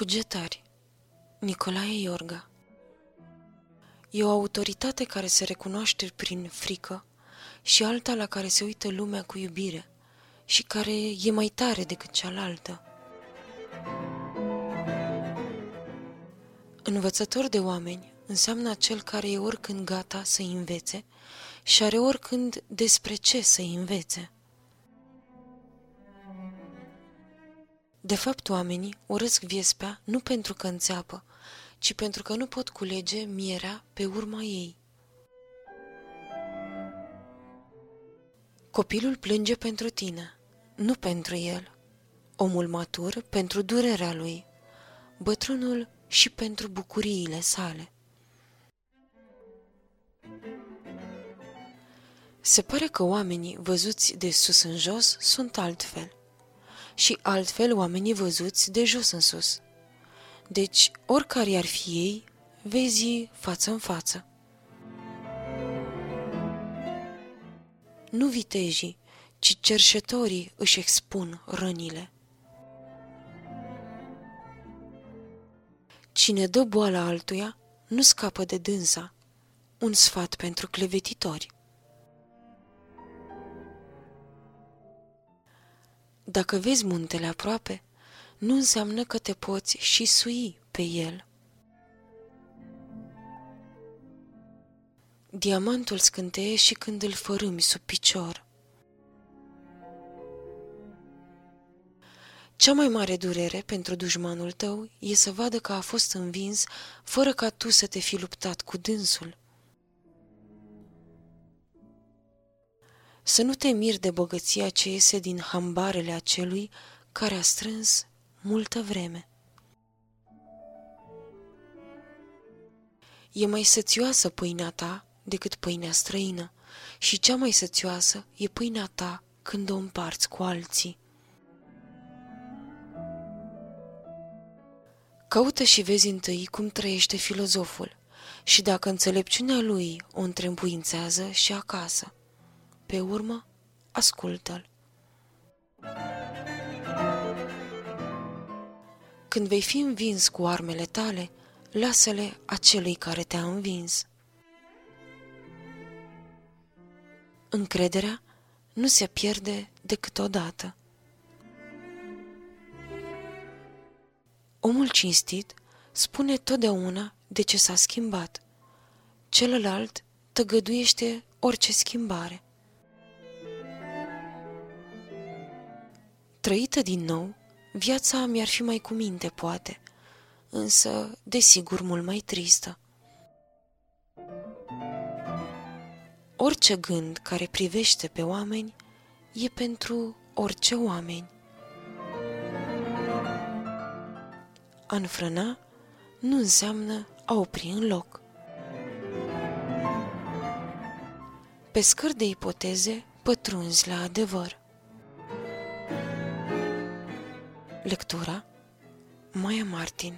Cugetari Nicolae Iorga E o autoritate care se recunoaște prin frică și alta la care se uită lumea cu iubire și care e mai tare decât cealaltă. Învățător de oameni înseamnă acel care e oricând gata să învețe și are oricând despre ce să învețe. De fapt, oamenii urăsc viespea nu pentru că înțeapă, ci pentru că nu pot culege mierea pe urma ei. Copilul plânge pentru tine, nu pentru el. Omul matur pentru durerea lui, bătrânul și pentru bucuriile sale. Se pare că oamenii văzuți de sus în jos sunt altfel și altfel oamenii văzuți de jos în sus. Deci, oricare ar fi ei, vezi față în față. Nu vitejii, ci cerșetorii își expun rănile. Cine dă boala altuia, nu scapă de dânsa. Un sfat pentru clevetitori. Dacă vezi muntele aproape, nu înseamnă că te poți și sui pe el. Diamantul scânteie și când îl fărâmi sub picior. Cea mai mare durere pentru dușmanul tău e să vadă că a fost învins fără ca tu să te fi luptat cu dânsul. Să nu te miri de bogăția ce iese din hambarele acelui care a strâns multă vreme. E mai sățioasă pâinea ta decât pâinea străină și cea mai sățioasă e pâinea ta când o împarți cu alții. Caută și vezi întâi cum trăiește filozoful și dacă înțelepciunea lui o întrebuințează și acasă. Pe urmă, ascultă-l. Când vei fi învins cu armele tale, lasă-le acelui care te-a învins. Încrederea nu se pierde decât odată. Omul cinstit spune totdeauna de ce s-a schimbat. Celălalt tăgăduiește orice schimbare. Trăită din nou, viața mi-ar fi mai cu minte, poate, însă, desigur, mult mai tristă. Orice gând care privește pe oameni e pentru orice oameni. A înfrâna nu înseamnă a opri în loc. Pe scări de ipoteze pătrunzi la adevăr. Lectura? Maya Martin